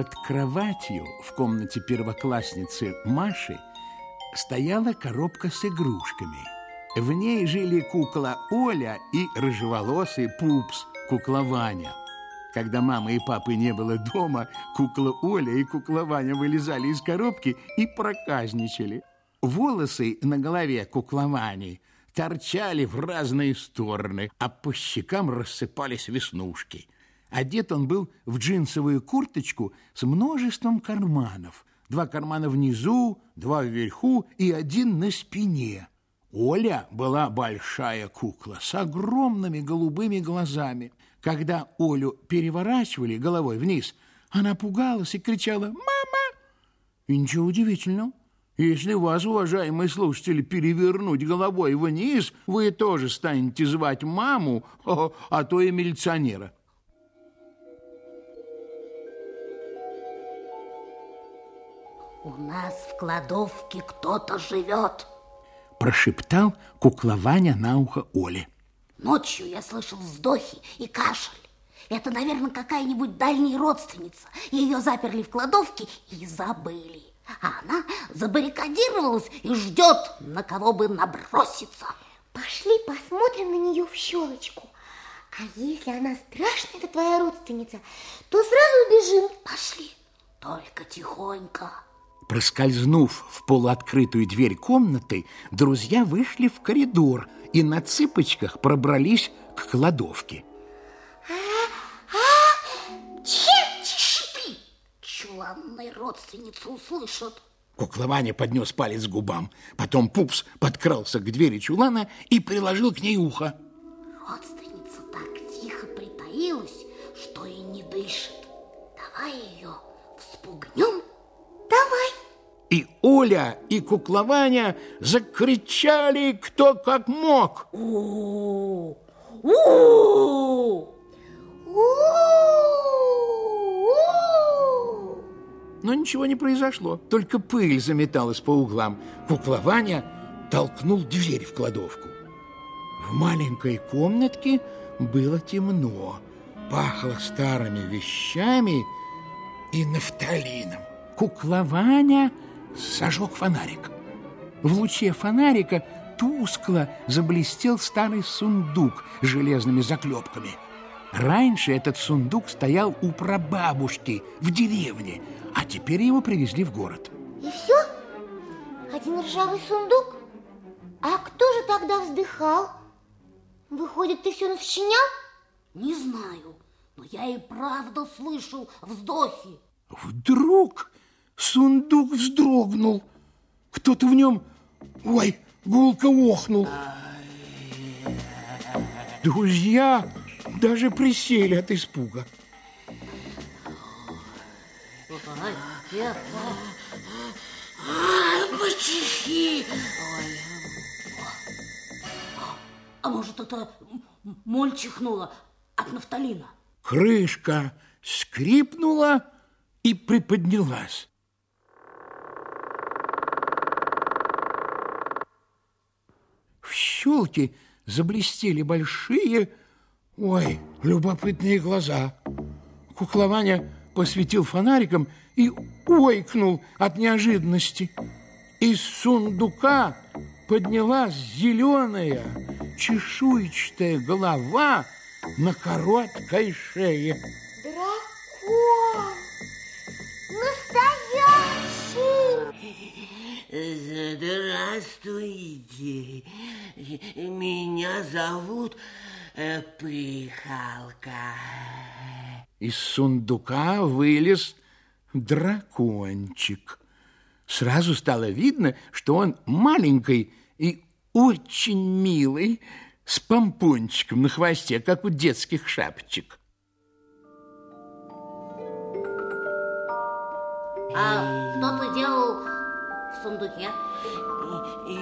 Под кроватью в комнате первоклассницы Маши стояла коробка с игрушками. В ней жили кукла Оля и рыжеволосый пупс, кукла Ваня. Когда мамы и папы не было дома, кукла Оля и кукла Ваня вылезали из коробки и проказничали. Волосы на голове кукла Вани торчали в разные стороны, а по щекам рассыпались веснушки. Одет он был в джинсовую курточку с множеством карманов. Два кармана внизу, два вверху и один на спине. Оля была большая кукла с огромными голубыми глазами. Когда Олю переворачивали головой вниз, она пугалась и кричала «Мама!». И ничего удивительного. Если вас, уважаемые слушатели, перевернуть головой вниз, вы тоже станете звать маму, а то и милиционера. У нас в кладовке кто-то живет. Прошептал кукла Ваня на ухо Оле. Ночью я слышал вздохи и кашель. Это, наверное, какая-нибудь дальняя родственница. Ее заперли в кладовке и забыли. А она забаррикадировалась и ждет, на кого бы наброситься. Пошли посмотрим на нее в щелочку. А если она страшная, это твоя родственница, то сразу убежим. Пошли, только тихонько. Проскользнув в полуоткрытую дверь комнаты, друзья вышли в коридор и на цыпочках пробрались к кладовке. А, а! Чуланная родственница услышат. Кукла Ваня поднес палец к губам. Потом Пупс подкрался к двери чулана и приложил к ней ухо. Родственница так тихо притаилась, что и не дышит. Давай ее вспугнем. Давай. И Оля, и кукла Ваня закричали кто как мог. У, у, Но ничего не произошло, только пыль заметалась по углам. Кукла Ваня толкнул дверь в кладовку. В маленькой комнатке было темно, пахло старыми вещами и нафталином. Кукла Ваня зажег фонарик. В луче фонарика тускло заблестел старый сундук с железными заклепками. Раньше этот сундук стоял у прабабушки в деревне, а теперь его привезли в город. И все? Один ржавый сундук? А кто же тогда вздыхал? Выходит, ты все насчинял? Не знаю, но я и правда слышал вздохи. Вдруг сундук вздрогнул. Кто-то в нем, ой, гулко охнул. Друзья даже присели от испуга. Ай. А может, это моль чихнула от нафталина? Крышка скрипнула и приподнялась. В щелке заблестели большие, ой, любопытные глаза. Кукла Ваня посветил фонариком и ойкнул от неожиданности. Из сундука поднялась зеленая чешуйчатая голова на короткой шее. Дракон! Здравствуйте. Меня зовут э, Пыхалка. Из сундука вылез дракончик. Сразу стало видно, что он маленький и очень милый, с помпончиком на хвосте, как у детских шапочек. А что ты делал в сундуке?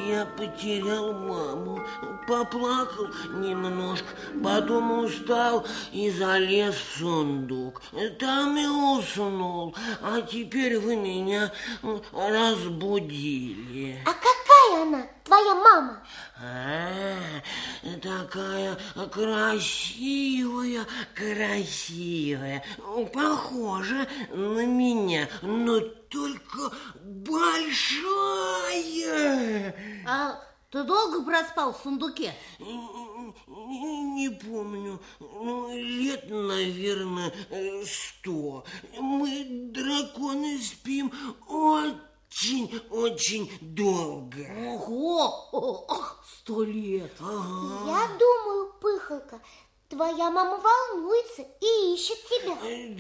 Я потерял маму, поплакал немножко, потом устал и залез в сундук. Там и уснул, а теперь вы меня разбудили. А какая она, твоя мама? А, такая красивая, красивая. Похожа на меня, но только большая. А ты долго проспал в сундуке? Не помню. Ну, лет, наверное, сто. Мы, драконы, спим очень-очень долго. Ого! Сто лет. Ага. Я думаю, Пыхалка, твоя мама волнуется и ищет тебя.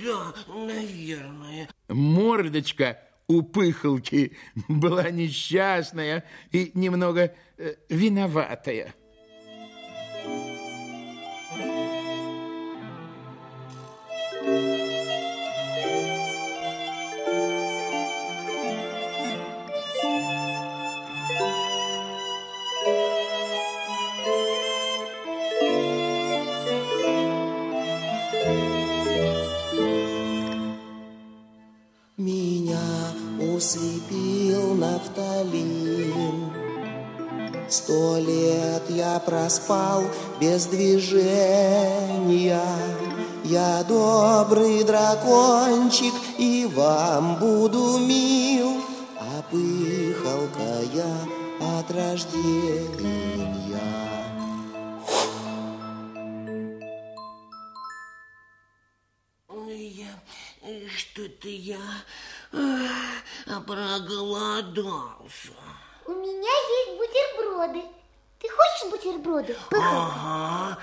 Да, наверное. Мордочка у пыхалки была несчастная и немного э, виноватая. Усыпил нафталин. Сто лет я проспал без движения. Я добрый дракончик и вам буду мил, а пыхалка я от рождения. Э, что-то я а, проголодался. У меня есть бутерброды. Ты хочешь бутерброды? Ага,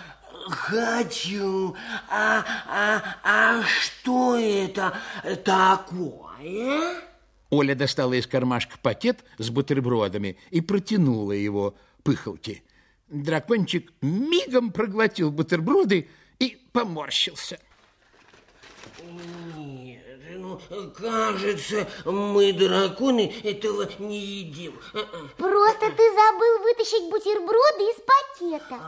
хочу. А, а, а что это такое? Оля достала из кармашка пакет с бутербродами и протянула его пыхалке. Дракончик мигом проглотил бутерброды и поморщился. Кажется, мы, драконы, этого не едим. Просто ты забыл вытащить бутерброды из пакета.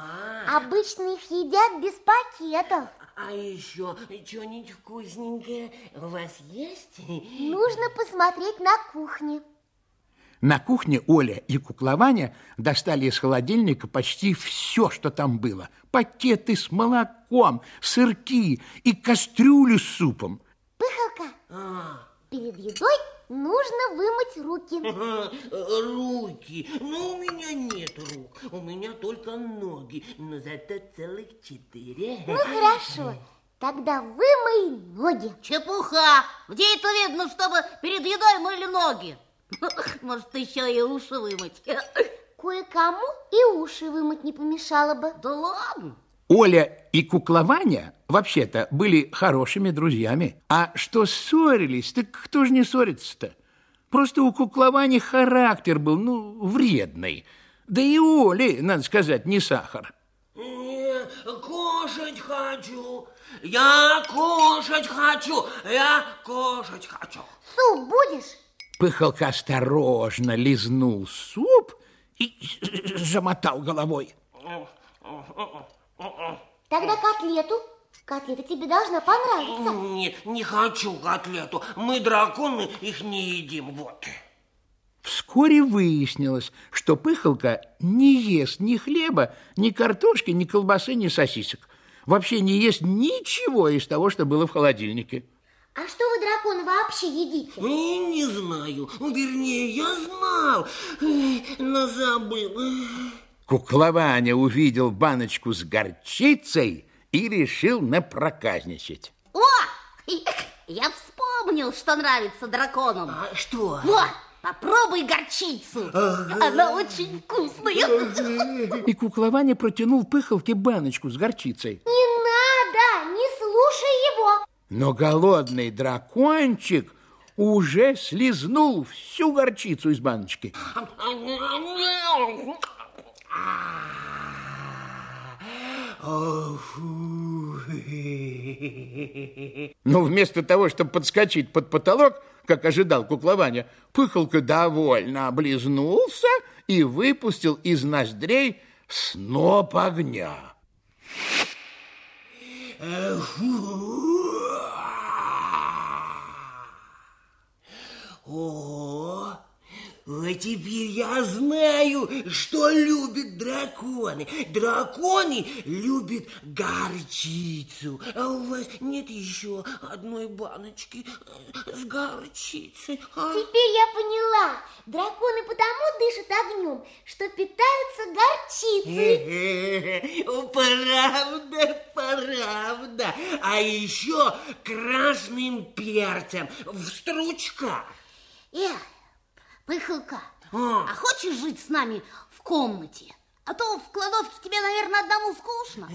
Обычно их едят без пакетов. А еще что-нибудь вкусненькое у вас есть? Нужно посмотреть на кухне. На кухне Оля и куклованя достали из холодильника почти все, что там было. Пакеты с молоком, сырки и кастрюлю с супом. А, перед едой нужно вымыть руки. руки. Ну, у меня нет рук. У меня только ноги. Но зато целых четыре. Ну хорошо, тогда вымой ноги. Чепуха! Где это видно, чтобы перед едой мыли ноги? Может, еще и уши вымыть? Кое-кому и уши вымыть не помешало бы. Да ладно. Оля и куклованя вообще-то были хорошими друзьями. А что ссорились, так кто же не ссорится-то? Просто у кукловани характер был, ну, вредный. Да и у Оли, надо сказать, не сахар. Не, кушать хочу. Я кушать хочу. Я кушать хочу. Суп будешь? Пыхалка осторожно лизнул суп и замотал головой. Тогда котлету. Котлета тебе должна понравиться. Нет, не хочу котлету. Мы, драконы, их не едим. Вот. Вскоре выяснилось, что Пыхалка не ест ни хлеба, ни картошки, ни колбасы, ни сосисок. Вообще не ест ничего из того, что было в холодильнике. А что вы, драконы, вообще едите? Не, не знаю. Вернее, я знал, но забыл. Куклованя увидел баночку с горчицей и решил напроказничать. О, я вспомнил, что нравится драконам. А что? Вот, попробуй горчицу. Она очень вкусная. И куклованя протянул Пыхалке баночку с горчицей. Не надо, не слушай его. Но голодный дракончик уже слизнул всю горчицу из баночки. Но вместо того, чтобы подскочить под потолок, как ожидал куклованя, Пыхалка довольно облизнулся и выпустил из ноздрей сноп огня. О, А теперь я знаю, что любят драконы. Драконы любят горчицу. А у вас нет еще одной баночки э, с горчицей? А? Теперь я поняла. Драконы потому дышат огнем, что питаются горчицей. Правда, правда. А еще красным перцем в стручках. Эх, Пыхалка, А. а хочешь жить с нами в комнате? А то в кладовке тебе, наверное, одному скучно.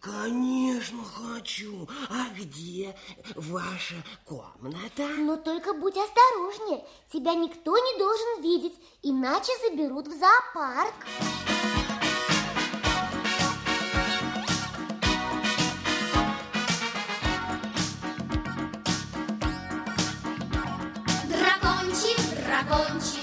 Конечно, хочу. А где ваша комната? Но только будь осторожнее. Тебя никто не должен видеть, иначе заберут в зоопарк. Дракончик,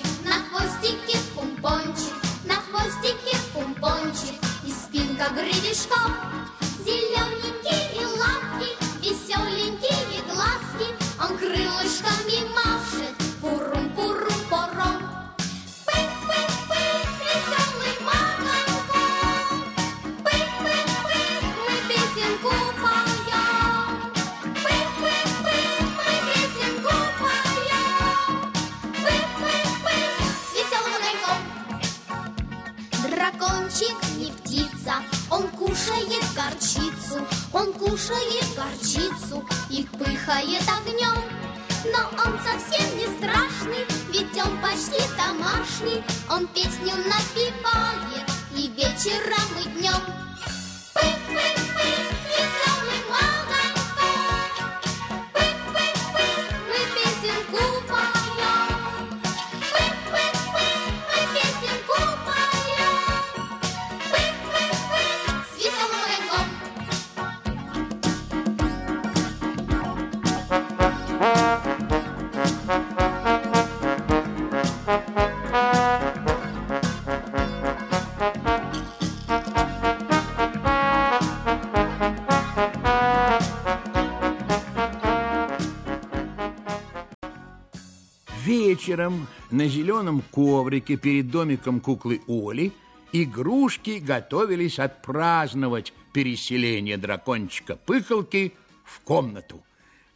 на зеленом коврике перед домиком куклы Оли игрушки готовились отпраздновать переселение дракончика Пыхалки в комнату.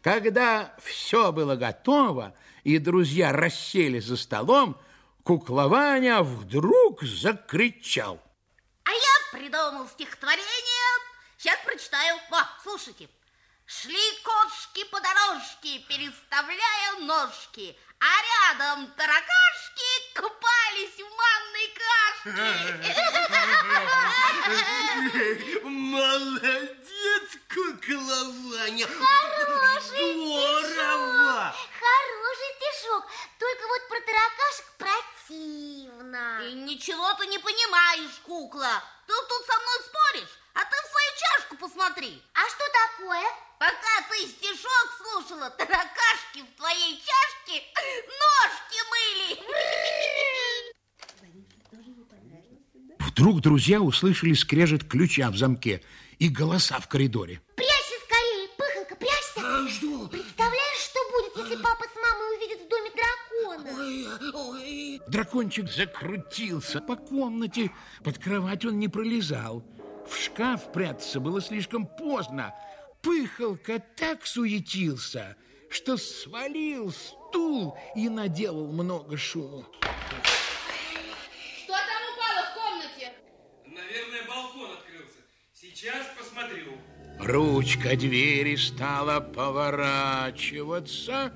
Когда все было готово, и друзья рассели за столом, кукла вдруг закричал. А я придумал стихотворение. Сейчас прочитаю. Во, слушайте. Шли кошки по дорожке, переставляя ножки, а рядом таракашки купались в манной кашке. Молодец, кукла Ваня. Хороший Здорово. Хороший стишок, только вот про таракашек противно. И ничего ты не понимаешь, кукла. Ты тут со мной споришь, а ты в свою чашку посмотри. А что такое? Пока ты стишок слушала, таракашки в твоей чашке ножки мыли. Вдруг друзья услышали скрежет ключа в замке и голоса в коридоре. Прячься скорее, пыхалка, прячься. А что? Представляешь, что будет, если папа с мамой увидят в доме дракона? Ой, ой. Дракончик закрутился по комнате. Под кровать он не пролезал. В шкаф прятаться было слишком поздно. Пыхалка так суетился, что свалил стул и наделал много шуму. Что там упало в комнате? Наверное, балкон открылся. Сейчас посмотрю. Ручка двери стала поворачиваться,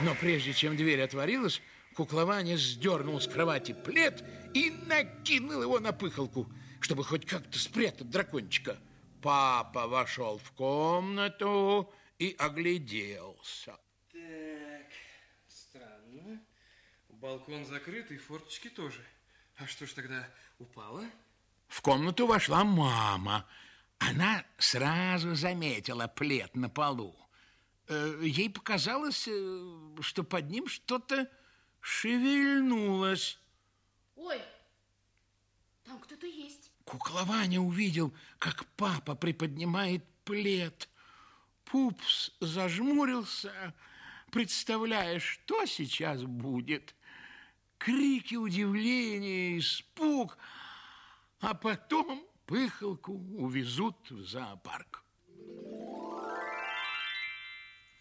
но прежде чем дверь отворилась, куклование сдернул с кровати плед и накинул его на пыхалку, чтобы хоть как-то спрятать дракончика. Папа вошел в комнату и огляделся. Так, странно. Балкон закрыт и форточки тоже. А что ж тогда упало? В комнату вошла мама. Она сразу заметила плед на полу. Э, Ей показалось, э, что под ним что-то шевельнулось. Ой, там кто-то есть. Кукла Ваня увидел, как папа приподнимает плед. Пупс зажмурился, представляя, что сейчас будет. крики удивления, испуг, а потом пыхалку увезут в зоопарк.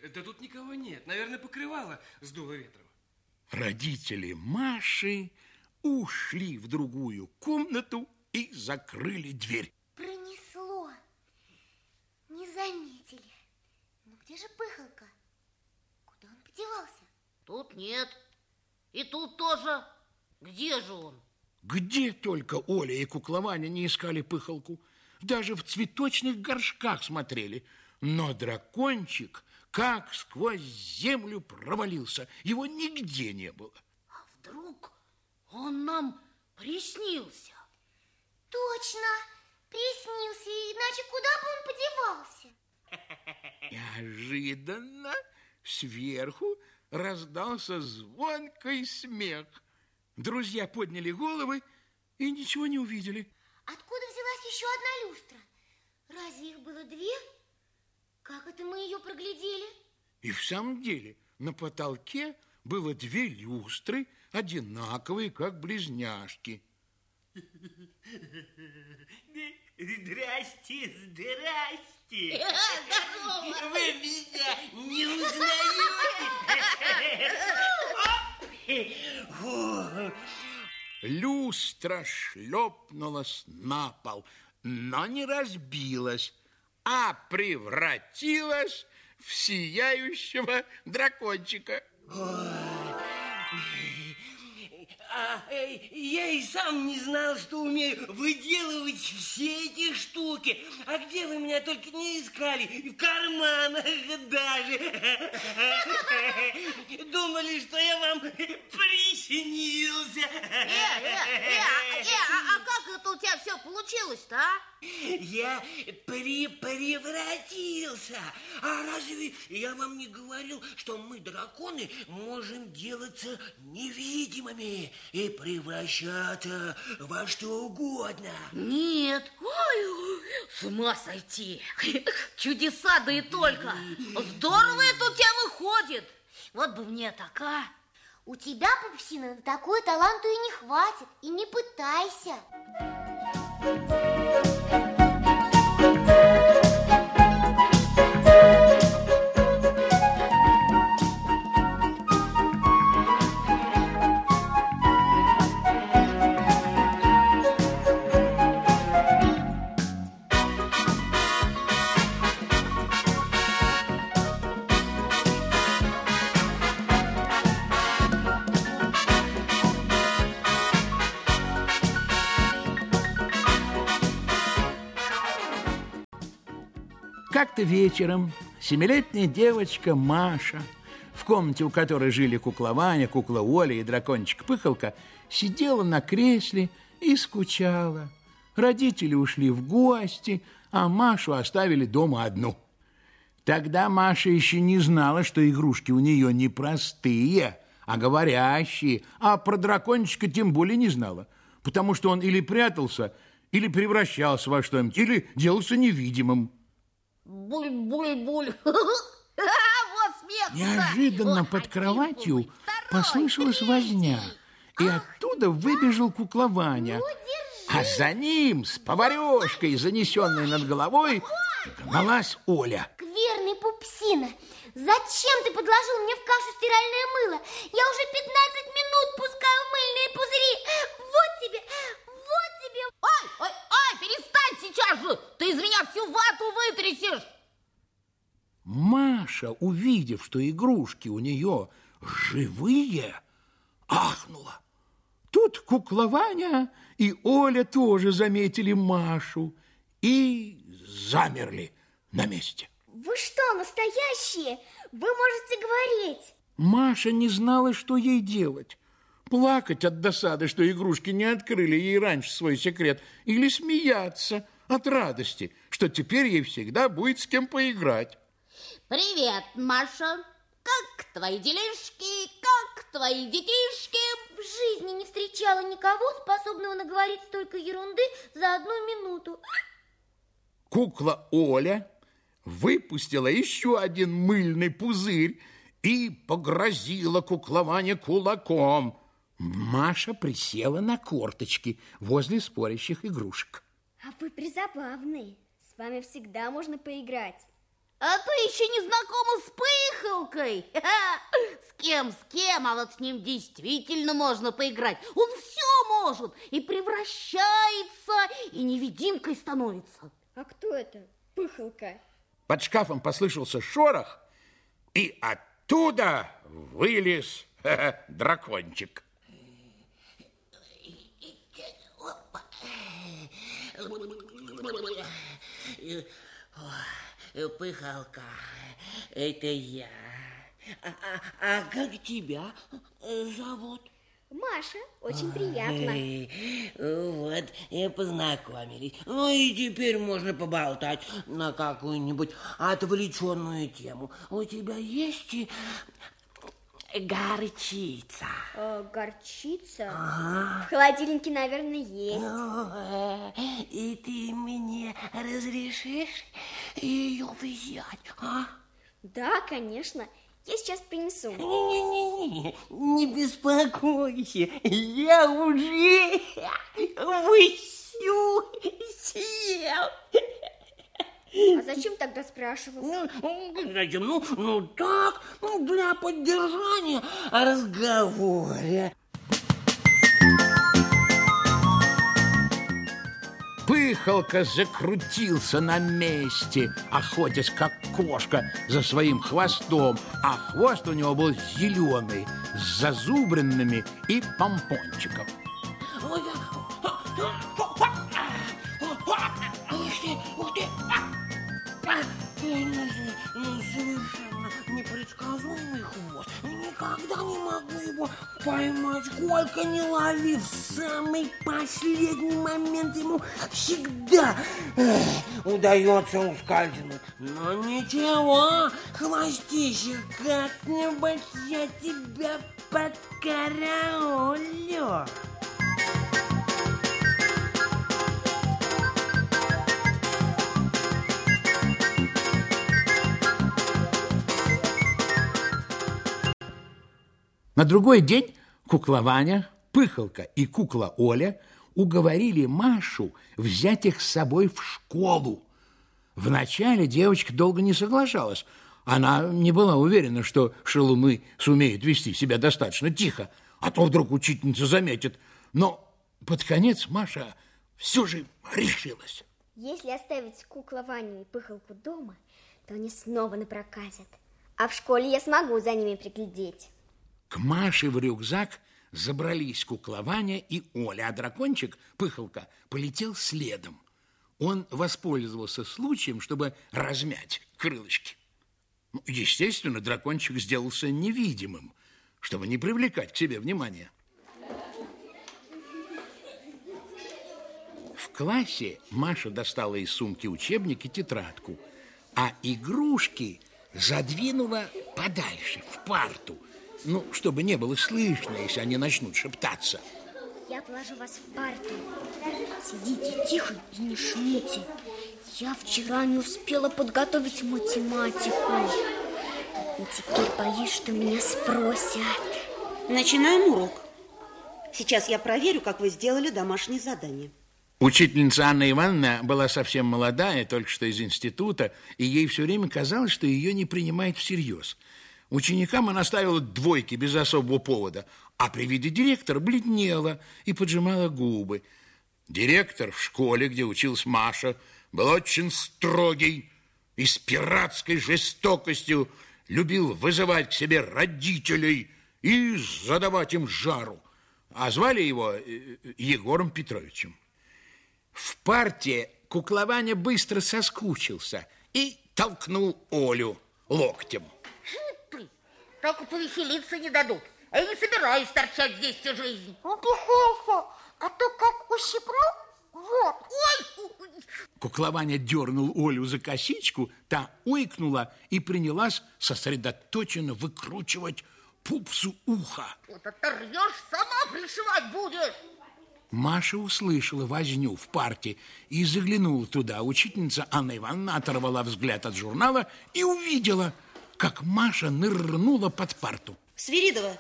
Да тут никого нет. Наверное, покрывало сдуло ветром. Родители Маши ушли в другую комнату и закрыли дверь. Пронесло. Не заметили. Ну где же пыхалка? Куда он подевался? Тут нет. И тут тоже. Где же он? Где только Оля и Куклованя не искали пыхалку. Даже в цветочных горшках смотрели. Но дракончик как сквозь землю провалился. Его нигде не было. А вдруг он нам приснился? Точно, приснился, иначе куда бы он подевался? Неожиданно сверху раздался звонкий смех. Друзья подняли головы и ничего не увидели. Откуда взялась еще одна люстра? Разве их было две? Как это мы ее проглядели? И в самом деле на потолке было две люстры, одинаковые, как близняшки. Здрасте, здрасте. Вы меня не узнаете? Люстра шлепнулась на пол, но не разбилась, а превратилась в сияющего дракончика. А, э, я и сам не знал, что умею выделывать все эти штуки. А где вы меня только не искали? В карманах даже. Думали, что я вам приснился. Э, э, э, а, э, а, а как это у тебя все получилось-то, а? Я при превратился. А разве я вам не говорил, что мы, драконы, можем делаться невидимыми и превращаться во что угодно? Нет. Ой, с ума сойти. Чудеса, да и только. Здорово это у тебя выходит. Вот бы мне так, а? У тебя, Пупсина, на такую таланту и не хватит. И не пытайся. Как-то вечером семилетняя девочка Маша, в комнате, у которой жили кукла Ваня, кукла Оля и дракончик Пыхалка, сидела на кресле и скучала. Родители ушли в гости, а Машу оставили дома одну. Тогда Маша еще не знала, что игрушки у нее не простые, а говорящие, а про дракончика тем более не знала, потому что он или прятался, или превращался во что-нибудь, или делался невидимым. Буль-буль-буль. Вот смех. Неожиданно под кроватью послышалась возня, и оттуда выбежал кукла Ваня. А за ним, с поварешкой, занесенной над головой, гналась Оля. Скверный Пупсина, зачем ты подложил мне в кашу стиральное мыло? Я уже 15 минут пускаю мыльные пузыри. Вот тебе, вот тебе. Ой, ой, ой, перестань сейчас же. Ты из меня всю вату вытрясешь. Маша, увидев, что игрушки у нее живые, ахнула. Тут кукла Ваня и Оля тоже заметили Машу и замерли на месте. Вы что, настоящие? Вы можете говорить. Маша не знала, что ей делать. Плакать от досады, что игрушки не открыли ей раньше свой секрет, или смеяться от радости, что теперь ей всегда будет с кем поиграть. Привет, Маша. Как твои делишки? Как твои детишки? В жизни не встречала никого, способного наговорить столько ерунды за одну минуту. Кукла Оля выпустила еще один мыльный пузырь и погрозила кукловане кулаком. Маша присела на корточки возле спорящих игрушек. А вы призабавные. С вами всегда можно поиграть. А ты еще не знакома с пыхалкой? С кем, с кем, а вот с ним действительно можно поиграть. Он все может, и превращается, и невидимкой становится. А кто это? Пыхалка. Под шкафом послышался шорох, и оттуда вылез дракончик. Пыхалка, это я. А, а, а как тебя зовут? Маша, очень приятно. Вот, и познакомились. Ну и теперь можно поболтать на какую-нибудь отвлеченную тему. У тебя есть горчица? Э, горчица? В холодильнике, наверное, есть. Ну, И ты мне разрешишь ее взять, а? Да, конечно. Я сейчас принесу. Не-не-не, не беспокойся, я уже всю съел. А зачем тогда спрашивал? Ну, зачем? Ну, ну так, ну, для поддержания разговора. Пыхалка закрутился на месте, охотясь как кошка за своим хвостом, а хвост у него был зеленый, с зазубренными и помпончиком. Ну, совершенно непредсказуемый хвост. Никогда не могу его поймать. Сколько не лови, в самый последний момент ему всегда эх, удается ускользнуть. Но ничего, хвостище, как-нибудь я тебя подкараулю. На другой день кукла Ваня, Пыхалка и кукла Оля уговорили Машу взять их с собой в школу. Вначале девочка долго не соглашалась. Она не была уверена, что шалуны сумеют вести себя достаточно тихо, а то вдруг учительница заметит. Но под конец Маша все же решилась. Если оставить кукла Ваню и Пыхалку дома, то они снова напроказят. А в школе я смогу за ними приглядеть. К Маше в рюкзак забрались кукла и Оля, а дракончик, Пыхалка, полетел следом. Он воспользовался случаем, чтобы размять крылышки. Ну, Естественно, дракончик сделался невидимым, чтобы не привлекать к себе внимания. В классе Маша достала из сумки учебник и тетрадку, а игрушки задвинула подальше, в парту, ну, чтобы не было слышно, если они начнут шептаться. Я положу вас в парту. Сидите тихо и не шумите. Я вчера не успела подготовить математику. И теперь боюсь, что меня спросят. Начинаем урок. Сейчас я проверю, как вы сделали домашнее задание. Учительница Анна Ивановна была совсем молодая, только что из института, и ей все время казалось, что ее не принимают всерьез. Ученикам она ставила двойки без особого повода, а при виде директора бледнела и поджимала губы. Директор в школе, где училась Маша, был очень строгий и с пиратской жестокостью любил вызывать к себе родителей и задавать им жару. А звали его э, Егором Петровичем. В парте куклованя быстро соскучился и толкнул Олю локтем. Только повеселиться не дадут. А я не собираюсь торчать здесь всю жизнь. Ну, Пихофа, а то как ущипну, вот. Ой, Куклованя дернул Олю за косичку, та уикнула и принялась сосредоточенно выкручивать пупсу уха. вот оторвешь, сама пришивать будешь. Маша услышала возню в парте и заглянула туда. Учительница Анна Ивановна оторвала взгляд от журнала и увидела, как Маша нырнула под парту. Свиридова,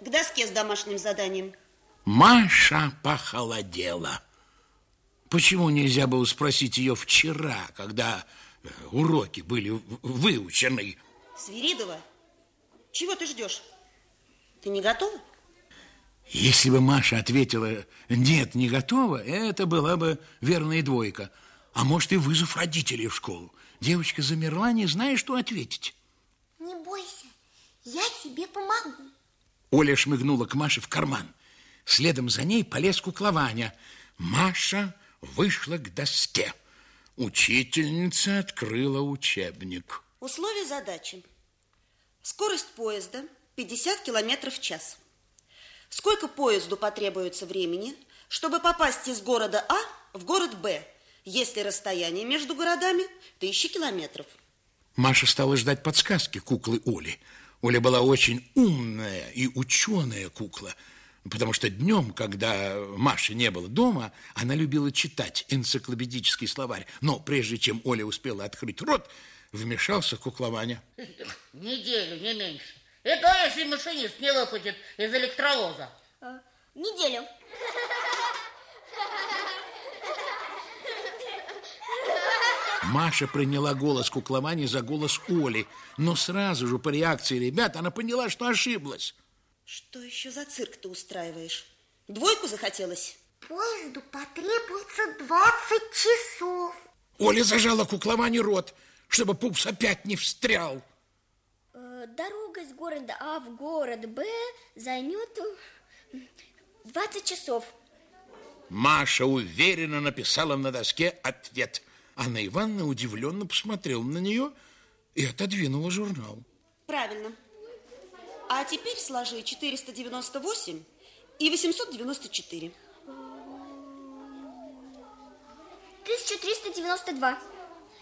К доске с домашним заданием. Маша похолодела. Почему нельзя было спросить ее вчера, когда э, уроки были выучены? Свиридова, чего ты ждешь? Ты не готова? Если бы Маша ответила «нет, не готова», это была бы верная двойка. А может, и вызов родителей в школу. Девочка замерла, не зная, что ответить. Не бойся, я тебе помогу. Оля шмыгнула к Маше в карман. Следом за ней полез куклованя. Маша вышла к доске. Учительница открыла учебник. Условия задачи. Скорость поезда 50 километров в час. Сколько поезду потребуется времени, чтобы попасть из города А в город Б, если расстояние между городами тысячи километров? Маша стала ждать подсказки куклы Оли. Оля была очень умная и ученая кукла, потому что днем, когда Маши не было дома, она любила читать энциклопедический словарь. Но прежде чем Оля успела открыть рот, вмешался куклованя. Неделю, не меньше. Это если машинист не выпадет из электролоза. А, неделю. Маша приняла голос кукловани за голос Оли, но сразу же по реакции ребят она поняла, что ошиблась. Что еще за цирк ты устраиваешь? Двойку захотелось? Поезду потребуется 20 часов. Оля зажала кукловане рот, чтобы пупс опять не встрял. Э, дорога из города А в город Б займет 20 часов. Маша уверенно написала на доске ответ. Анна Ивановна удивленно посмотрела на нее и отодвинула журнал. Правильно. А теперь сложи 498 и 894. 1392.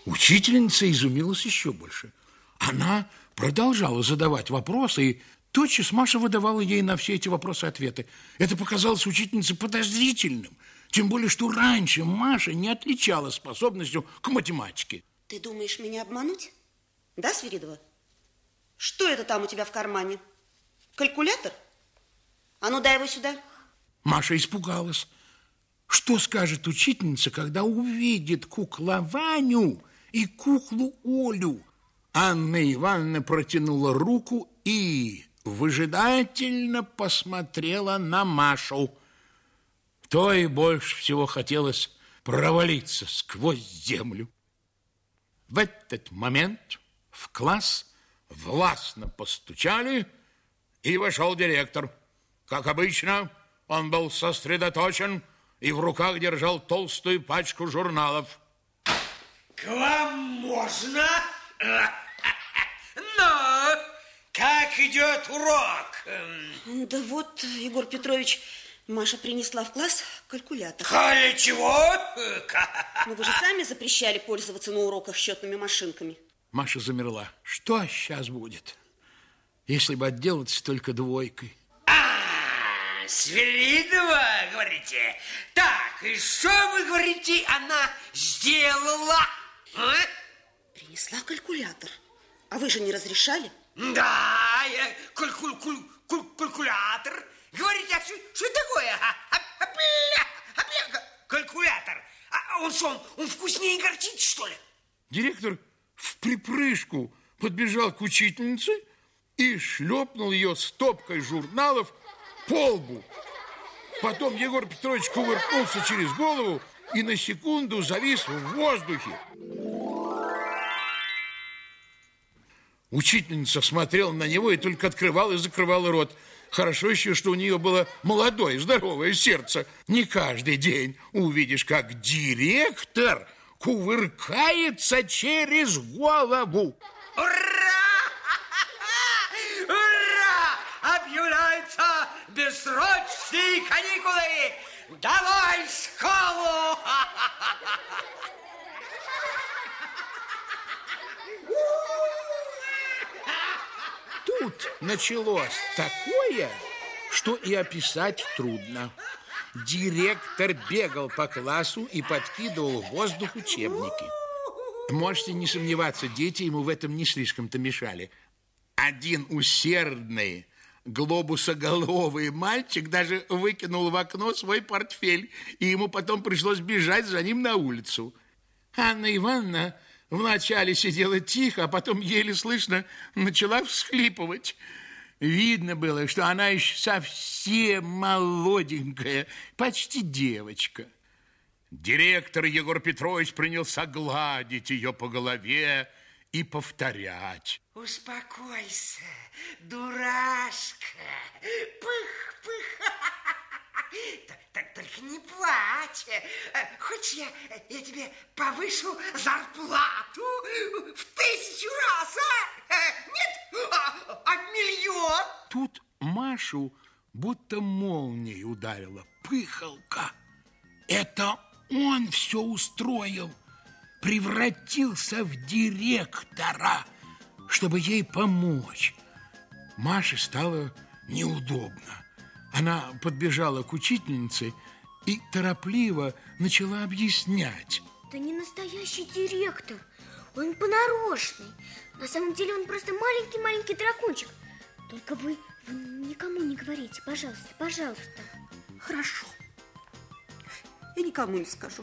Учительница изумилась еще больше. Она продолжала задавать вопросы, и тотчас Маша выдавала ей на все эти вопросы ответы. Это показалось учительнице подозрительным, тем более, что раньше Маша не отличала способностью к математике. Ты думаешь меня обмануть? Да, Свиридова? Что это там у тебя в кармане? Калькулятор? А ну, дай его сюда. Маша испугалась. Что скажет учительница, когда увидит кукла Ваню и куклу Олю? Анна Ивановна протянула руку и выжидательно посмотрела на Машу. То и больше всего хотелось провалиться сквозь землю. В этот момент в класс властно постучали, и вошел директор. Как обычно, он был сосредоточен и в руках держал толстую пачку журналов. К вам можно? Ну, как идет урок? Да вот, Егор Петрович, Маша принесла в класс калькулятор. Для чего? Но вы же сами запрещали пользоваться на уроках счетными машинками. Маша замерла. Что сейчас будет, если бы отделаться только двойкой? А, Свиридова, говорите? Так, и что вы говорите, она сделала? А? Принесла калькулятор. А вы же не разрешали? Да, я калькуль, куль, куль, калькулятор. Говорите, а что, что такое? А, а, а, бля, а, бля, калькулятор. А он что, он, он вкуснее горчит, что ли? Директор в припрыжку подбежал к учительнице и шлепнул ее стопкой журналов по лбу. Потом Егор Петрович кувыркнулся через голову и на секунду завис в воздухе. Учительница смотрела на него и только открывала и закрывала рот. Хорошо еще, что у нее было молодое, здоровое сердце. Не каждый день увидишь, как директор кувыркается через голову. Ура! Ура! Объявляются бессрочные каникулы! Давай школу! Тут началось такое, что и описать трудно. Директор бегал по классу и подкидывал в воздух учебники. Можете не сомневаться, дети ему в этом не слишком-то мешали. Один усердный, глобусоголовый мальчик даже выкинул в окно свой портфель, и ему потом пришлось бежать за ним на улицу. Анна Ивановна вначале сидела тихо, а потом еле слышно начала всхлипывать. Видно было, что она еще совсем молоденькая, почти девочка. Директор Егор Петрович принялся гладить ее по голове и повторять. Успокойся, дурашка. Пых, пых. Так, так только не плачь. Хочешь, я, я тебе повышу зарплату в тысячу раз, а? Нет? А, а в миллион? Тут Машу будто молнией ударила. Пыхалка. Это он все устроил, превратился в директора, чтобы ей помочь. Маше стало неудобно. Она подбежала к учительнице и торопливо начала объяснять. Это не настоящий директор, он понарошный. На самом деле он просто маленький-маленький дракончик. Только вы, вы никому не говорите, пожалуйста, пожалуйста. Хорошо. Я никому не скажу.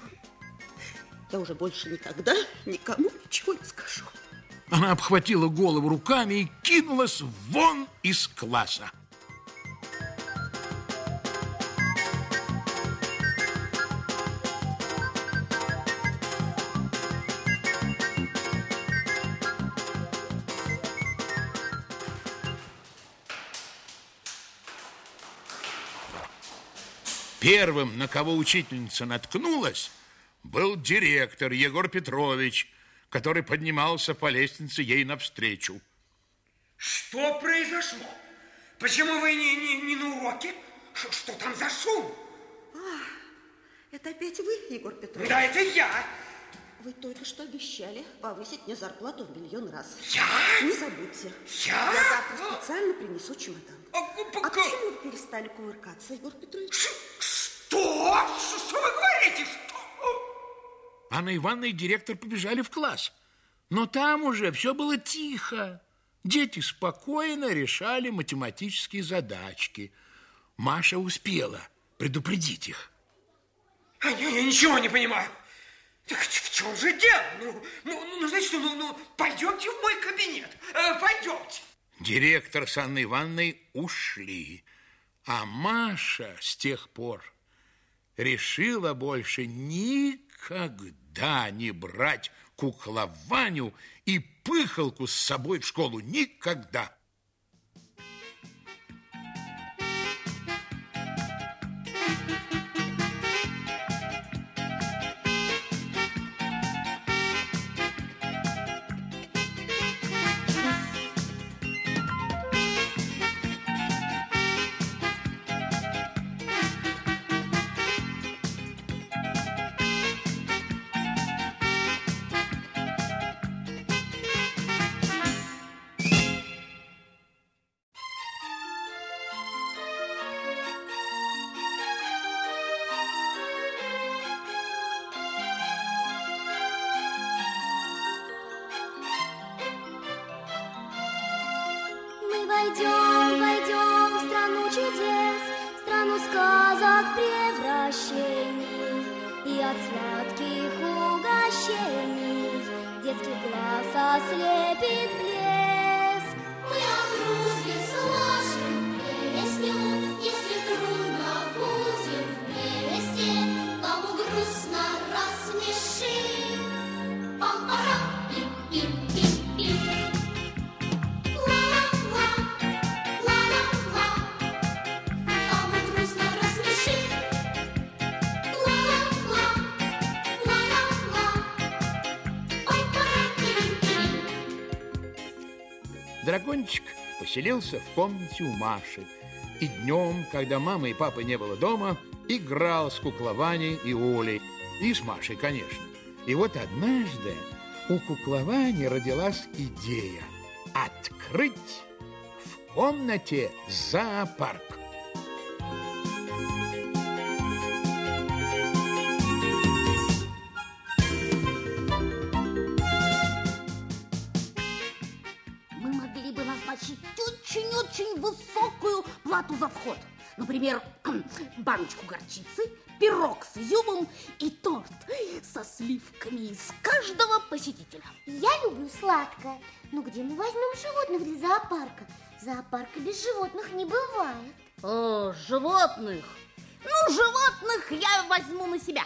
Я уже больше никогда никому ничего не скажу. Она обхватила голову руками и кинулась вон из класса. Первым, на кого учительница наткнулась, был директор Егор Петрович, который поднимался по лестнице ей навстречу. Что произошло? Почему вы не, не, не на уроке? Ш что там за шум? А, это опять вы, Егор Петрович? Да, это я. Вы только что обещали повысить мне зарплату в миллион раз. Я? Не забудьте. Я? Я завтра специально принесу чемодан. А, а почему вы перестали кувыркаться, Егор Петрович? Ш что? Что вы говорите? Что? Анна Ивановна и директор побежали в класс. Но там уже все было тихо. Дети спокойно решали математические задачки. Маша успела предупредить их. А я, я ничего не понимаю. Так в чем же дело? Ну, ну, ну знаете что, ну, ну, пойдемте в мой кабинет. Э, пойдемте. Директор с Анной Ивановной ушли. А Маша с тех пор решила больше никогда не брать куклованю и пыхалку с собой в школу. Никогда. От сладких угощений детский глаз ослепит блеск. Дракончик поселился в комнате у Маши. И днем, когда мамы и папы не было дома, играл с куклованей и Олей. И с Машей, конечно. И вот однажды у кукловани родилась идея открыть в комнате зоопарк. Например, баночку горчицы, пирог с изюмом и торт со сливками из каждого посетителя. Я люблю сладкое. Но где мы возьмем животных для зоопарка? Зоопарка без животных не бывает. О, животных! Ну, животных я возьму на себя.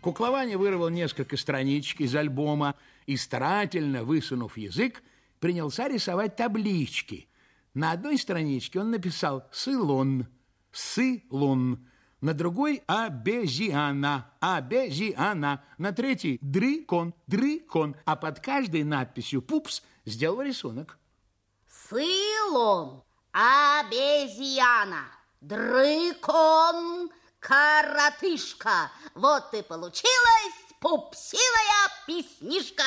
Куклование вырвал несколько страничек из альбома и, старательно высунув язык, принялся рисовать таблички. На одной страничке он написал «Сылон», «Сылон», на другой «Абезиана», «Абезиана», на третьей «Дрыкон», «Дрыкон», а под каждой надписью «Пупс» сделал рисунок. Сылон, обезьяна, дрыкон, коротышка. Вот и получилась пупсиная песнишка.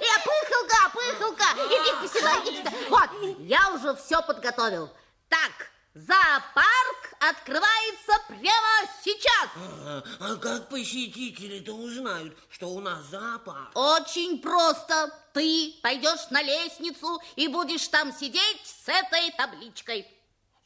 Я пыхалка, пыхалка, иди сюда, иди сюда. Вот, я уже все подготовил. Так, зоопарк открывается прямо сейчас. А, а как посетители-то узнают, что у нас зоопарк? Очень просто. Ты пойдешь на лестницу и будешь там сидеть с этой табличкой.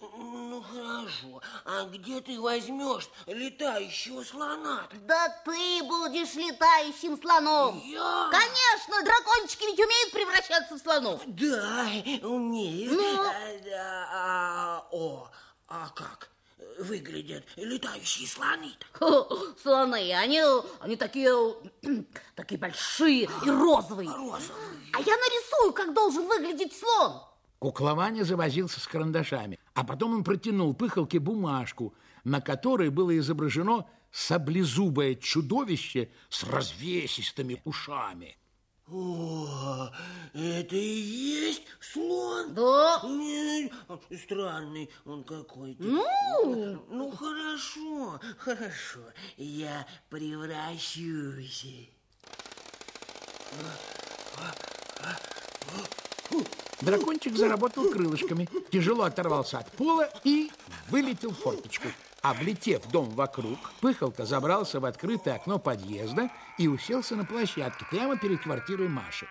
Ну, хорошо. А где ты возьмешь летающего слона? -то? Да ты будешь летающим слоном. Я? Конечно, дракончики ведь умеют превращаться в слонов. Да, умеют. Ну? А, да, а, о, а как выглядят летающие слоны-то? Слоны, они, они такие, такие большие и розовые. Розовые. А я нарисую, как должен выглядеть слон. Куклование завозился с карандашами, а потом он протянул пыхалке бумажку, на которой было изображено саблезубое чудовище с развесистыми ушами. О, это и есть слон? Да. Нет, странный он какой-то. Ну? Ну, хорошо, хорошо. Я превращусь. Дракончик заработал крылышками, тяжело оторвался от пола и вылетел в форточку. Облетев дом вокруг, Пыхалка забрался в открытое окно подъезда и уселся на площадке прямо перед квартирой Маши.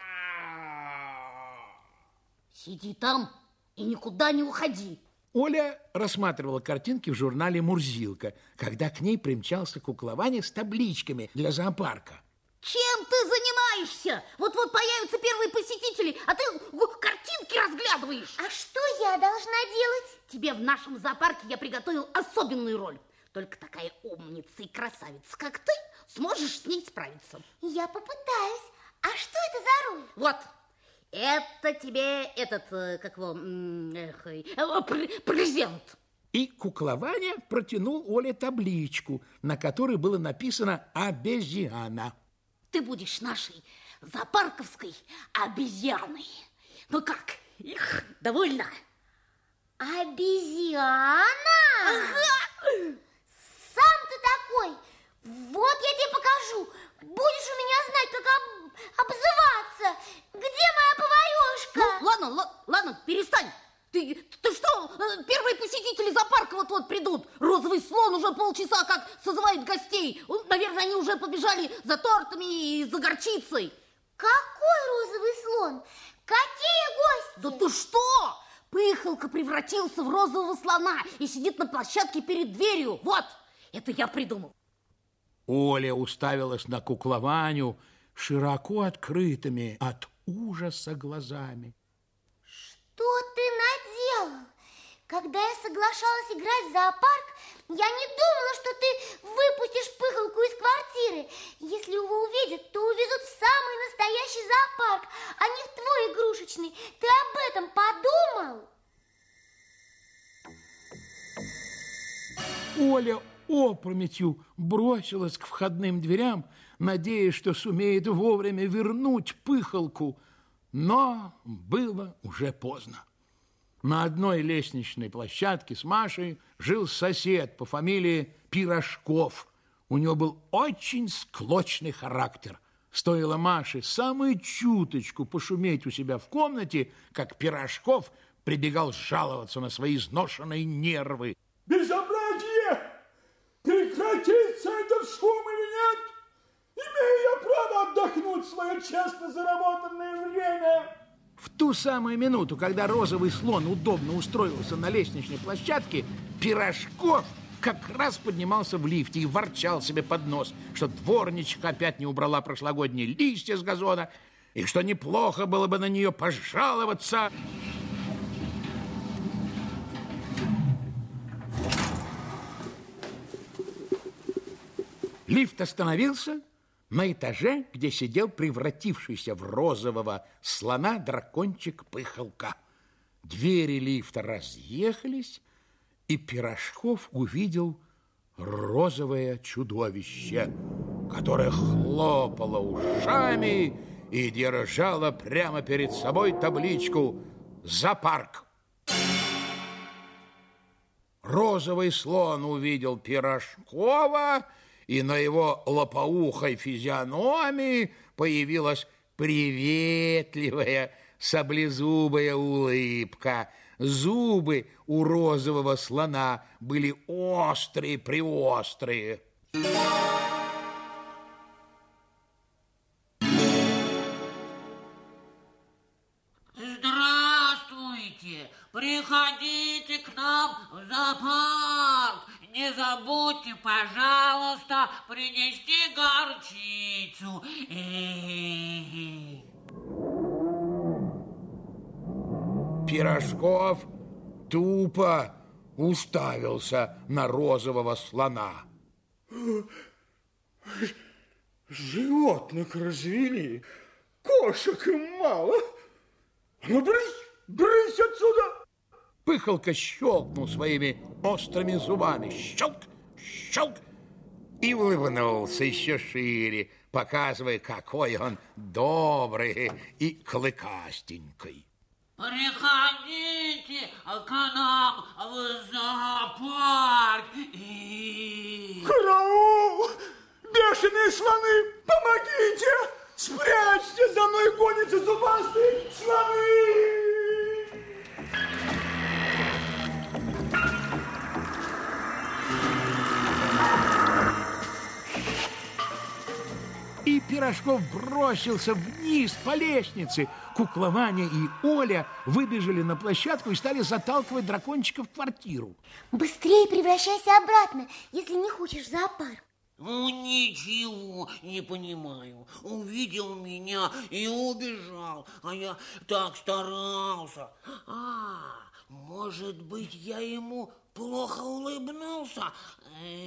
Сиди там и никуда не уходи. Оля рассматривала картинки в журнале «Мурзилка», когда к ней примчался куклование с табличками для зоопарка. Чем ты занимаешься? Вот-вот появятся первые посетители, а ты картинки разглядываешь. А что я должна делать? Тебе в нашем зоопарке я приготовил особенную роль. Только такая умница и красавица, как ты, сможешь с ней справиться. Я попытаюсь. А что это за роль? Вот, это тебе этот, э, как его, эх, э, пр- презент. И куклование протянул Оле табличку, на которой было написано «Обезьяна». Ты будешь нашей зоопарковской обезьяной. Ну как, их довольно? Обезьяна? Ага. Сам ты такой. Вот я тебе покажу. Будешь у меня знать, как об- обзываться. Где моя поварешка? Ну, ладно, ла- ладно, перестань. Ты, ты что, э, первые посетители зоопарка вот-вот придут. Розовый слон уже полчаса как созывает гостей. Наверное, они уже побежали за тортами и за горчицей. Какой розовый слон? Какие гости? Да ты что? Пыхалка превратился в розового слона и сидит на площадке перед дверью. Вот, это я придумал. Оля уставилась на куклованию широко открытыми от ужаса глазами. Что ты наделал? Когда я соглашалась играть в зоопарк, я не думала, что ты выпустишь пыхалку из квартиры. Если его увидят, то увезут в самый настоящий зоопарк, а не в твой игрушечный. Ты об этом подумал? Оля опрометью бросилась к входным дверям, надеясь, что сумеет вовремя вернуть пыхалку. Но было уже поздно. На одной лестничной площадке с Машей жил сосед по фамилии Пирожков. У него был очень склочный характер. Стоило Маше самую чуточку пошуметь у себя в комнате, как Пирожков прибегал жаловаться на свои изношенные нервы. Безобразие! Прекратится этот шум или нет? Имею я право отдохнуть свое честно заработанное время? В ту самую минуту, когда розовый слон удобно устроился на лестничной площадке, Пирожков как раз поднимался в лифте и ворчал себе под нос, что дворничка опять не убрала прошлогодние листья с газона, и что неплохо было бы на нее пожаловаться. Лифт остановился на этаже, где сидел превратившийся в розового слона дракончик-пыхалка. Двери лифта разъехались, и Пирожков увидел розовое чудовище, которое хлопало ушами и держало прямо перед собой табличку «Зоопарк». Розовый слон увидел Пирожкова и на его лопоухой физиономии появилась приветливая саблезубая улыбка. Зубы у розового слона были острые-приострые. Здравствуйте! Приходите к нам в зоопарк! Не забудьте, пожалуйста, принести горчицу. Пирожков тупо уставился на розового слона. Животных развели, кошек им мало. Ну, брысь, брысь отсюда! Пыхалка щелкнул своими острыми зубами. Щелк, щелк. И улыбнулся еще шире, показывая, какой он добрый и клыкастенький. Приходите к нам в зоопарк. Караул! Бешеные слоны, помогите! Спрячьте, за мной гонятся зубастые слоны! Пирожков бросился вниз по лестнице. Кукла Ваня и Оля выбежали на площадку и стали заталкивать дракончика в квартиру. Быстрее превращайся обратно, если не хочешь в зоопарк. Ну, ничего не понимаю. Увидел меня и убежал. А я так старался. А, может быть, я ему плохо улыбнулся?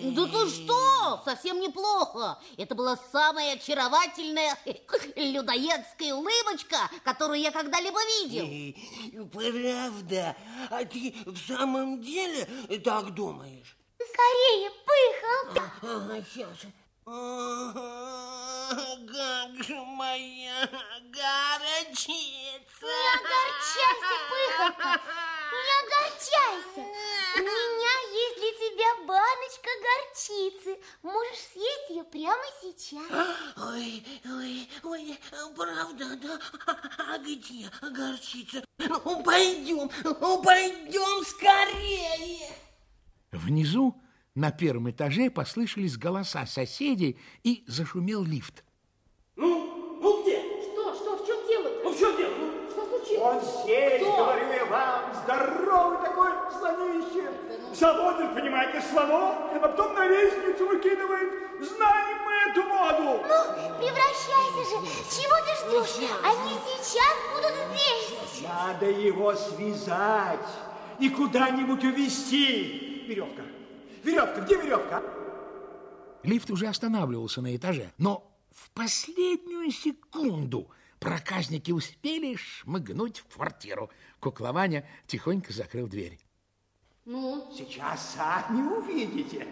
Да ты что? Совсем неплохо. Это была самая очаровательная людоедская улыбочка, которую я когда-либо видел. Правда? А ты в самом деле так думаешь? Скорее, пыхал. Ага, сейчас. Как же моя горчица! Не огорчайся, пыхалка! Не огорчайся! У меня есть для тебя баночка горчицы. Можешь съесть ее прямо сейчас. Ой, ой, ой, правда, да? А где горчица? Ну, пойдем, пойдем скорее! Внизу на первом этаже послышались голоса соседей и зашумел лифт. Ну, ну где? Что, что, в чем дело-то? Ну, в чем дело? Ну, что случилось? Он здесь, Кто? говорю я вам, здоровый такой слонище. Заводит, понимаете, слонов, а потом на лестницу выкидывает. Знаем мы эту моду. Ну, превращайся же. Чего ты ждешь? Они сейчас будут здесь. Надо его связать и куда-нибудь увезти. Веревка. Веревка, где веревка? Лифт уже останавливался на этаже, но в последнюю секунду проказники успели шмыгнуть в квартиру. Кукла Ваня тихонько закрыл дверь. Ну? Сейчас сами увидите.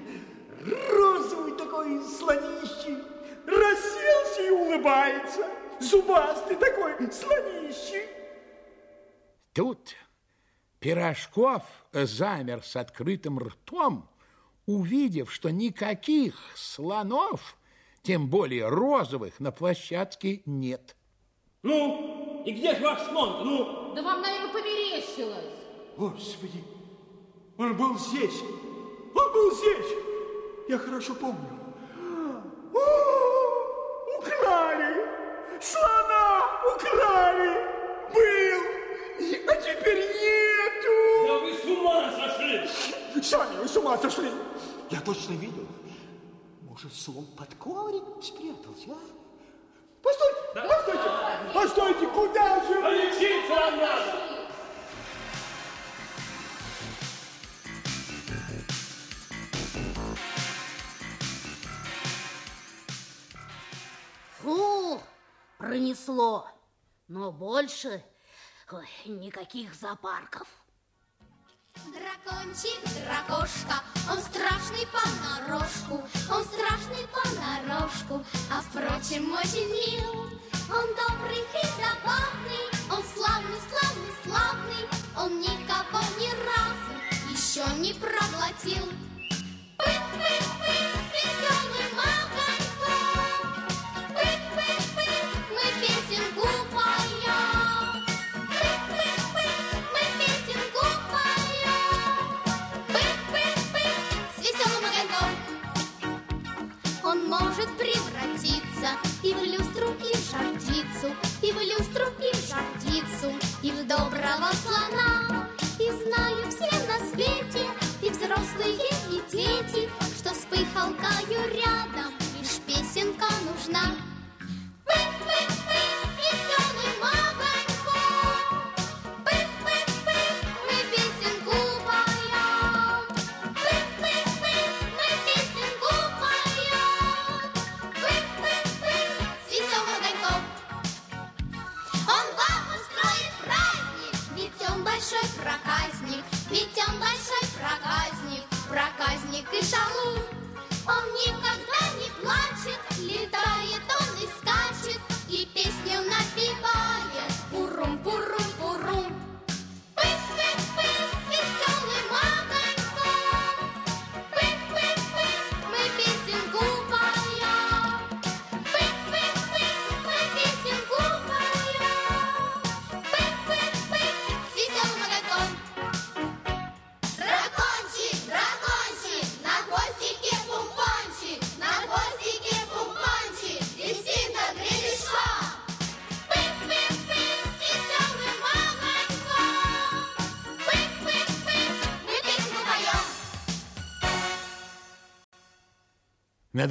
Розовый такой слонище. Расселся и улыбается. Зубастый такой слонище. Тут Пирожков замер с открытым ртом, увидев, что никаких слонов, тем более розовых, на площадке нет. Ну, и где же ваш слон Ну? Да вам, наверное, померещилось. Господи, он был здесь. Он был здесь. Я хорошо помню. Сами вы с ума сошли. Я точно видел. Может, слон под коврик спрятался, а? Постойте, постойте, постойте, куда же вы? Полечиться вам надо. Фу, пронесло. Но больше ой, никаких зоопарков. Дракончик, дракошка, он страшный понарошку, он страшный понарошку, а впрочем очень мил. Он добрый и забавный, он славный, славный, славный, он никого ни разу еще не проглотил. Пык-пык-пык с и в доброго слона. И знаю все на свете, и взрослые, и дети, что с пыхалкою рядом лишь песенка нужна.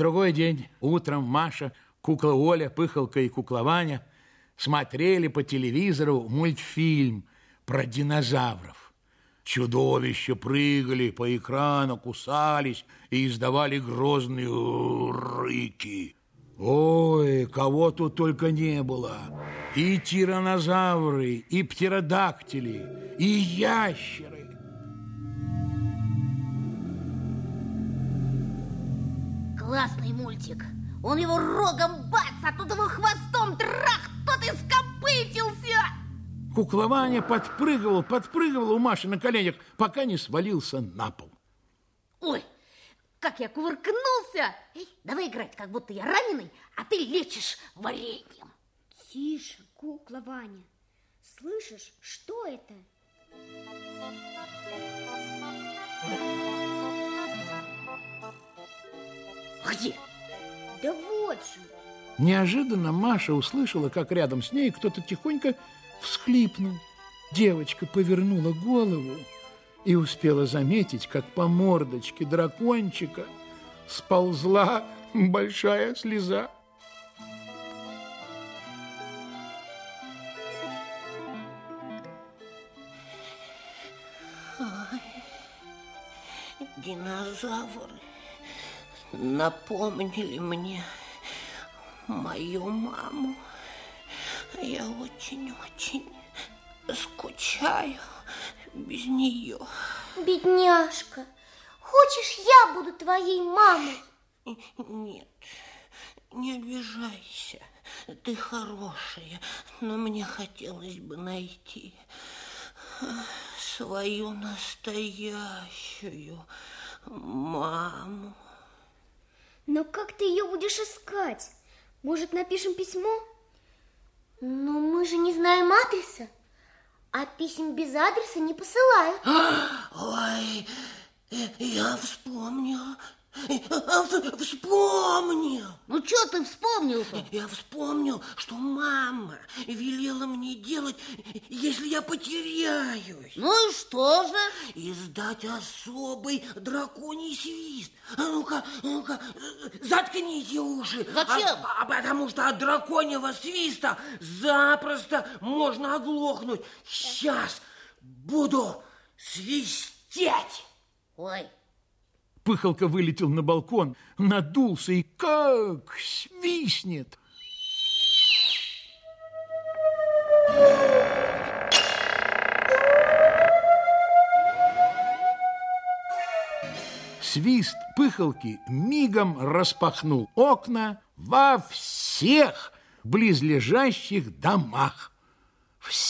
Другой день утром Маша, кукла Оля, пыхалка и кукла Ваня смотрели по телевизору мультфильм про динозавров. Чудовища прыгали по экрану, кусались и издавали грозные рыки. Ой, кого тут только не было. И тиранозавры, и птеродактили, и ящеры. Классный мультик. Он его рогом бац, а тут его хвостом трах, тот и скопытился. Кукла Ваня подпрыгивал, подпрыгивал у Маши на коленях, пока не свалился на пол. Ой, как я кувыркнулся. Эй, давай играть, как будто я раненый, а ты лечишь вареньем. Тише, кукла Ваня. Слышишь, что это? Где? Да вот же. Неожиданно Маша услышала, как рядом с ней кто-то тихонько всхлипнул. Девочка повернула голову и успела заметить, как по мордочке дракончика сползла большая слеза. Динозавры напомнили мне мою маму. Я очень-очень скучаю без нее. Бедняжка, хочешь, я буду твоей мамой? Нет, не обижайся. Ты хорошая, но мне хотелось бы найти свою настоящую маму. Но как ты ее будешь искать? Может, напишем письмо? Но мы же не знаем адреса. А писем без адреса не посылают. Ой, я вспомнил. Вспомнил. Ну, что ты вспомнил-то? Я вспомнил, что мама велела мне делать, если я потеряюсь. Ну и что же? Издать особый драконий свист. А ну-ка, ну-ка, заткните уши. Зачем? А, а потому что от драконьего свиста запросто можно оглохнуть. Сейчас буду свистеть. Ой, Пыхалка вылетел на балкон, надулся и как свистнет. Свист пыхалки мигом распахнул окна во всех близлежащих домах.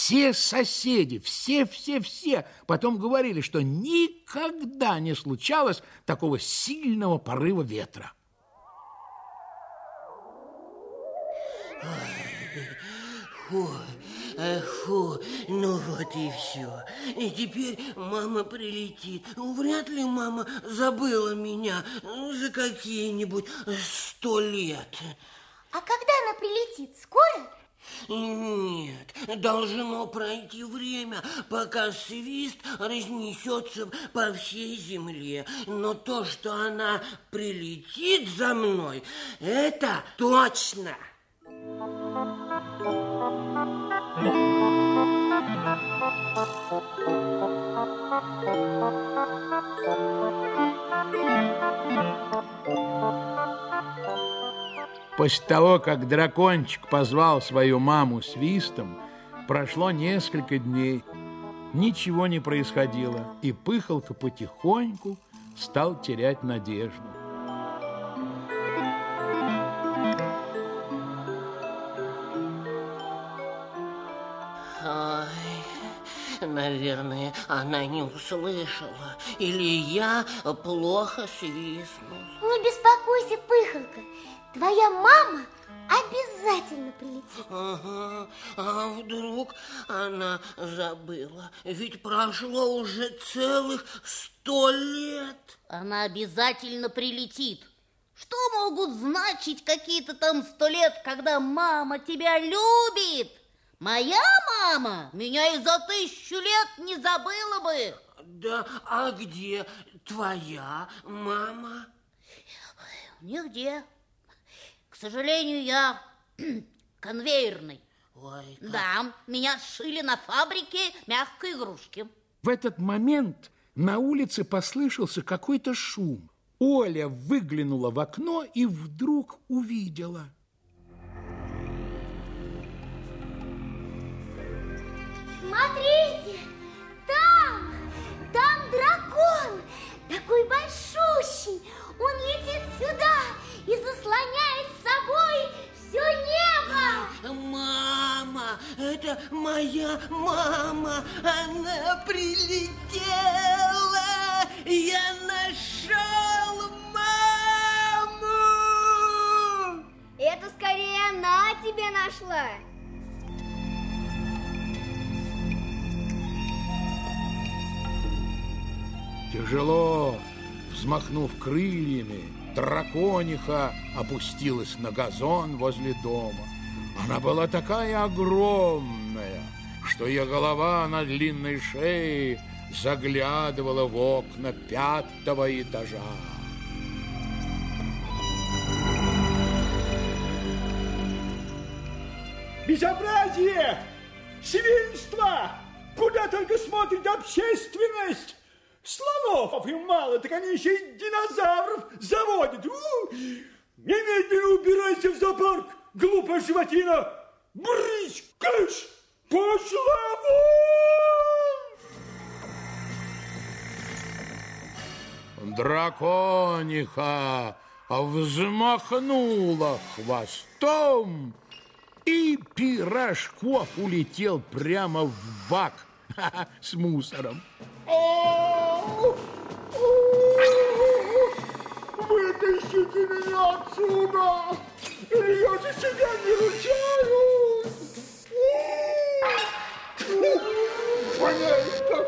Все соседи, все-все-все потом говорили, что никогда не случалось такого сильного порыва ветра. Фу, фу, ну вот и все. И теперь мама прилетит. Вряд ли мама забыла меня за какие-нибудь сто лет. А когда она прилетит? Скоро? Нет, должно пройти время, пока свист разнесется по всей земле. Но то, что она прилетит за мной, это точно. После того, как дракончик позвал свою маму свистом, прошло несколько дней. Ничего не происходило, и Пыхалка потихоньку стал терять надежду. Ой, наверное, она не услышала. Или я плохо свистнул. Не беспокойся, Пыхалка. Твоя мама обязательно прилетит. Ага, а вдруг она забыла? Ведь прошло уже целых сто лет. она обязательно прилетит. Что могут значить какие-то там сто лет, когда мама тебя любит? Моя мама меня и за тысячу лет не забыла бы. Да, а где твоя мама? Нигде. К сожалению, я конвейерный. Ой, как- Да, меня сшили на фабрике мягкой игрушки. В этот момент на улице послышался какой-то шум. Оля выглянула в окно и вдруг увидела. Смотрите, там, там дракон, такой большущий. Он летит сюда и заслоняет с собой все небо. Мама, это моя мама. Она прилетела. Я нашел маму. Это скорее она тебя нашла. Тяжело взмахнув крыльями, дракониха опустилась на газон возле дома. Она была такая огромная, что ее голова на длинной шее заглядывала в окна пятого этажа. Безобразие! Свинство! Куда только смотрит общественность! Слонов им мало, так они еще и динозавров заводят. Немедленно убирайся в зоопарк, глупая животина! Брысь, кыш! Пошла вон! Дракониха взмахнула хвостом, и Пирожков улетел прямо в бак с мусором. Вытащите меня отсюда! Или я за себя не ручаюсь! Как...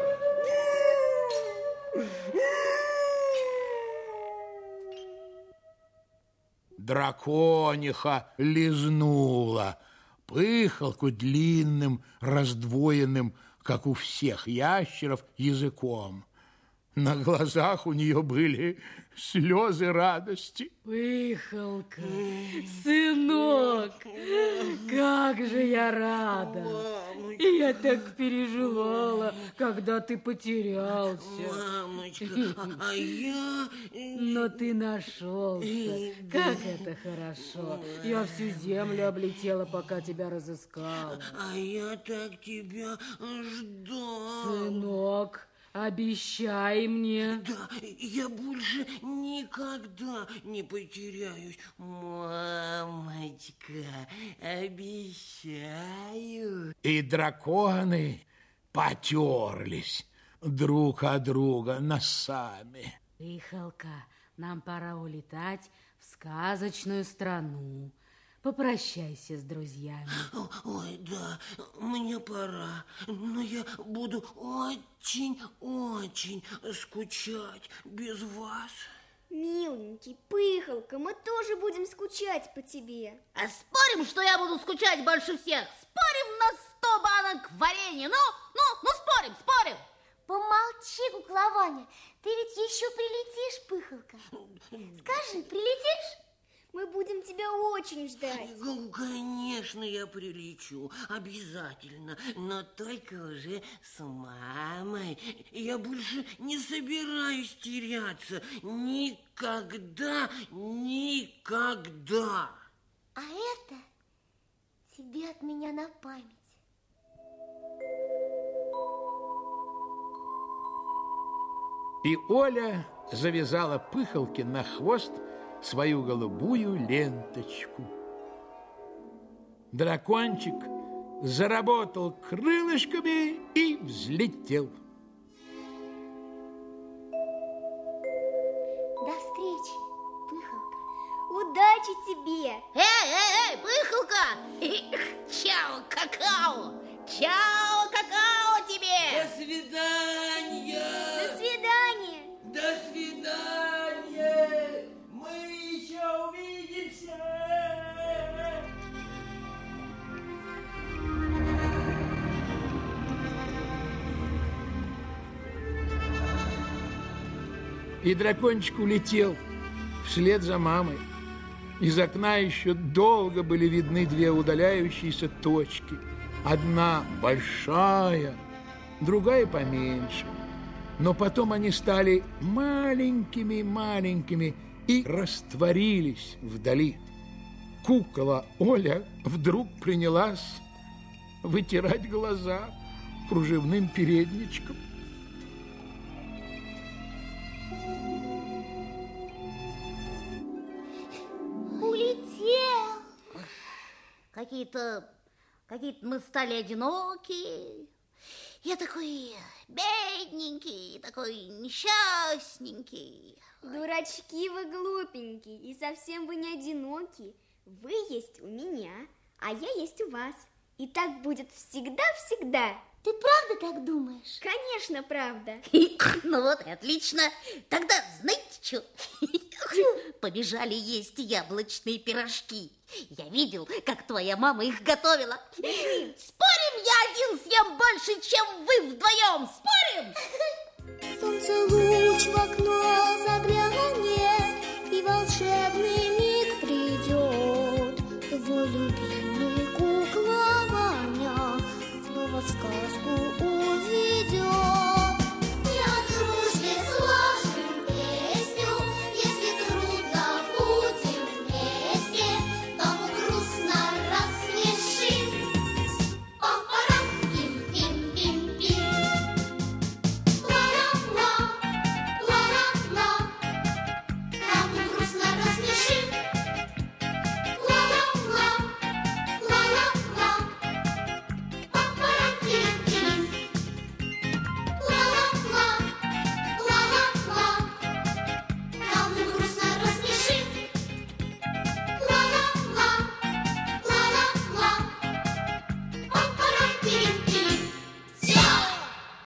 дракониха лизнула пыхалку длинным, раздвоенным, как у всех ящеров, языком. На глазах у нее были слезы радости. Пыхалка, сынок, как же я рада. Я так переживала, когда ты потерялся. Мамочка, а, а я... Но ты нашелся. Как это хорошо. Я всю землю облетела, пока тебя разыскала. А я так тебя ждал. Сынок, обещай мне. Да, я больше никогда не потеряюсь. Мамочка, обещаю. И драконы потерлись друг от друга носами. Пыхалка, нам пора улетать в сказочную страну. Попрощайся с друзьями. Ой, да, мне пора, но я буду очень-очень скучать без вас. Миленький, пыхалка, мы тоже будем скучать по тебе. А спорим, что я буду скучать больше всех? Спорим на сто банок варенья? Ну, ну, ну, спорим, спорим. Помолчи, куклованя, ты ведь еще прилетишь, пыхалка. Скажи, прилетишь? Мы будем тебя очень ждать. Ну, конечно, я прилечу, обязательно, но только уже с мамой. Я больше не собираюсь теряться. Никогда, никогда. А это тебе от меня на память. И Оля завязала пыхалки на хвост свою голубую ленточку. Дракончик заработал крылышками и взлетел. До встречи, пыхалка. Удачи тебе! Эй, эй, эй, пыхалка! Чао, какао! Чао, какао тебе! До свидания! До свидания! До свидания! И дракончик улетел вслед за мамой. Из окна еще долго были видны две удаляющиеся точки. Одна большая, другая поменьше. Но потом они стали маленькими-маленькими и растворились вдали. Кукола Оля вдруг принялась вытирать глаза кружевным передничком. Какие-то, какие-то мы стали одинокие. Я такой бедненький, такой несчастненький. Дурачки вы глупенькие, и совсем вы не одиноки. Вы есть у меня, а я есть у вас. И так будет всегда-всегда. Ты правда так думаешь? Конечно, правда. Ну вот и отлично. Тогда знаете что? Побежали есть яблочные пирожки. Я видел, как твоя мама их готовила. Спорим, я один съем больше, чем вы вдвоем. Спорим? Солнце луч в окно заглянет, И волшебный